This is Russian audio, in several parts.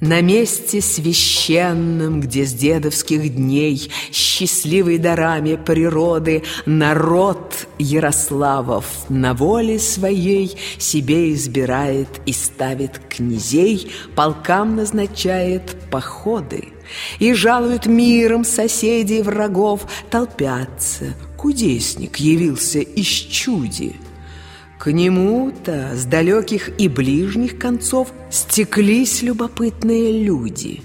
На месте священном, где с дедовских дней Счастливый дарами природы Народ Ярославов на воле своей Себе избирает и ставит князей, Полкам назначает походы. И жалует миром соседей врагов, Толпятся, кудесник явился из чуди – к нему-то с далеких и ближних концов стеклись любопытные люди.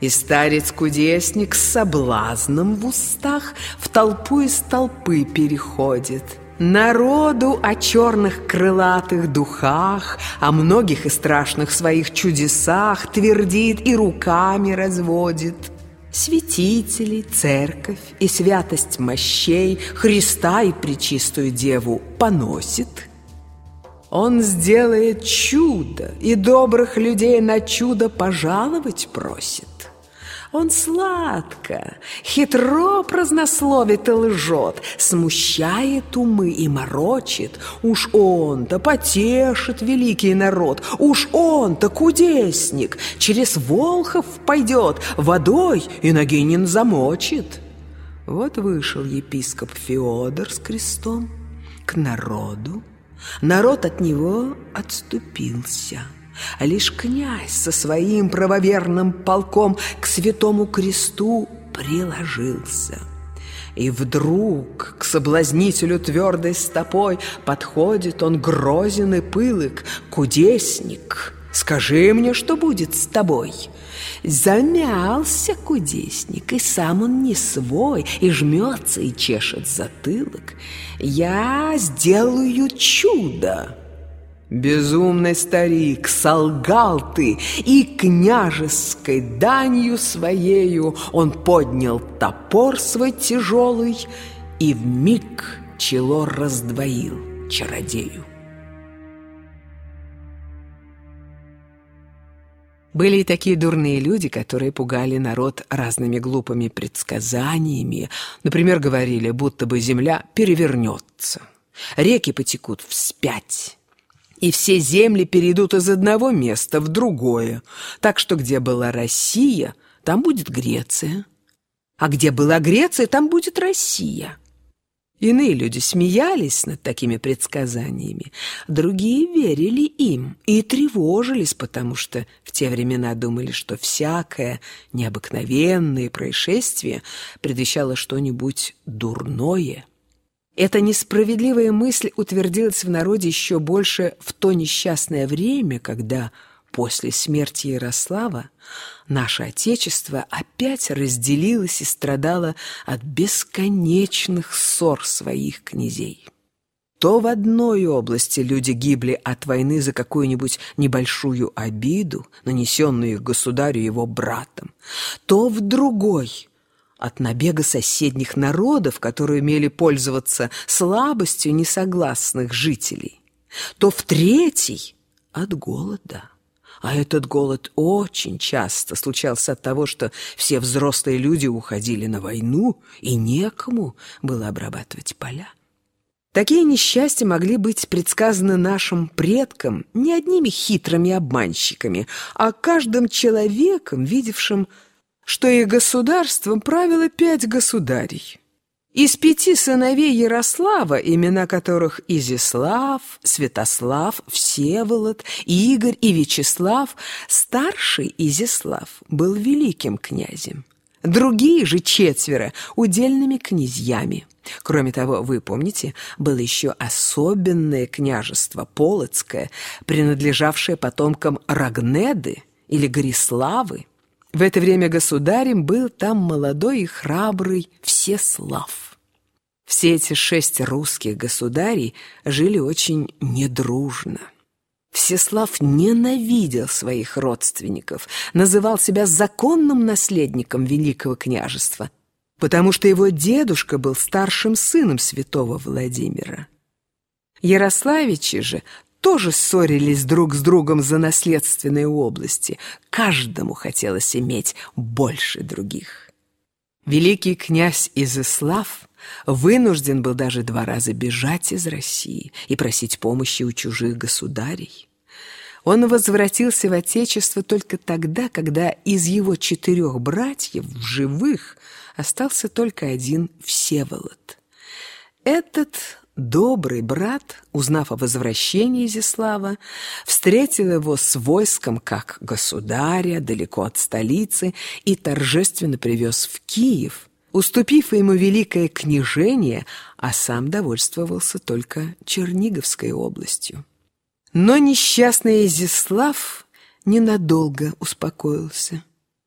И старец-кудесник с соблазном в устах в толпу из толпы переходит. Народу о черных крылатых духах, о многих и страшных своих чудесах твердит и руками разводит. Святители, церковь и святость мощей Христа и Пречистую Деву поносит – он сделает чудо, и добрых людей на чудо пожаловать просит. Он сладко, хитро празднословит и лжет, Смущает умы и морочит. Уж он-то потешит великий народ, Уж он-то кудесник, Через Волхов пойдет, водой и Нагинин замочит. Вот вышел епископ Феодор с крестом к народу, Народ от него отступился, а лишь князь со своим правоверным полком к святому кресту приложился. И вдруг к соблазнителю твердой стопой подходит он грозен и пылок, кудесник. Скажи мне, что будет с тобой?» Замялся кудесник, и сам он не свой, и жмется, и чешет затылок. Я сделаю чудо. Безумный старик, солгал ты, и княжеской данью своею Он поднял топор свой тяжелый И в миг чело раздвоил чародею. Были и такие дурные люди, которые пугали народ разными глупыми предсказаниями. Например, говорили, будто бы земля перевернется, реки потекут вспять, и все земли перейдут из одного места в другое. Так что где была Россия, там будет Греция. А где была Греция, там будет Россия. Иные люди смеялись над такими предсказаниями, другие верили им и тревожились, потому что в те времена думали, что всякое необыкновенное происшествие предвещало что-нибудь дурное. Эта несправедливая мысль утвердилась в народе еще больше в то несчастное время, когда после смерти Ярослава наше Отечество опять разделилось и страдало от бесконечных ссор своих князей. То в одной области люди гибли от войны за какую-нибудь небольшую обиду, нанесенную государю его братом, то в другой – от набега соседних народов, которые умели пользоваться слабостью несогласных жителей, то в третий – от голода. А этот голод очень часто случался от того, что все взрослые люди уходили на войну, и некому было обрабатывать поля. Такие несчастья могли быть предсказаны нашим предкам не одними хитрыми обманщиками, а каждым человеком, видевшим, что и государством правило пять государей. Из пяти сыновей Ярослава, имена которых Изяслав, Святослав, Всеволод, Игорь и Вячеслав, старший Изяслав был великим князем. Другие же четверо – удельными князьями. Кроме того, вы помните, было еще особенное княжество Полоцкое, принадлежавшее потомкам Рагнеды или Гориславы. В это время государем был там молодой и храбрый Всеслав. Все эти шесть русских государей жили очень недружно. Всеслав ненавидел своих родственников, называл себя законным наследником Великого княжества, потому что его дедушка был старшим сыном святого Владимира. Ярославичи же тоже ссорились друг с другом за наследственные области. Каждому хотелось иметь больше других. Великий князь Изыслав вынужден был даже два раза бежать из России и просить помощи у чужих государей. Он возвратился в Отечество только тогда, когда из его четырех братьев в живых остался только один Всеволод. Этот добрый брат, узнав о возвращении Изяслава, встретил его с войском как государя далеко от столицы и торжественно привез в Киев, уступив ему великое княжение, а сам довольствовался только Черниговской областью. Но несчастный Изяслав ненадолго успокоился.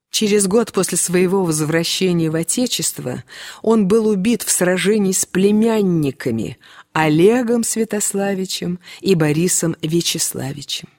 Через год после своего возвращения в Отечество он был убит в сражении с племянниками Олегом Святославичем и Борисом Вячеславичем.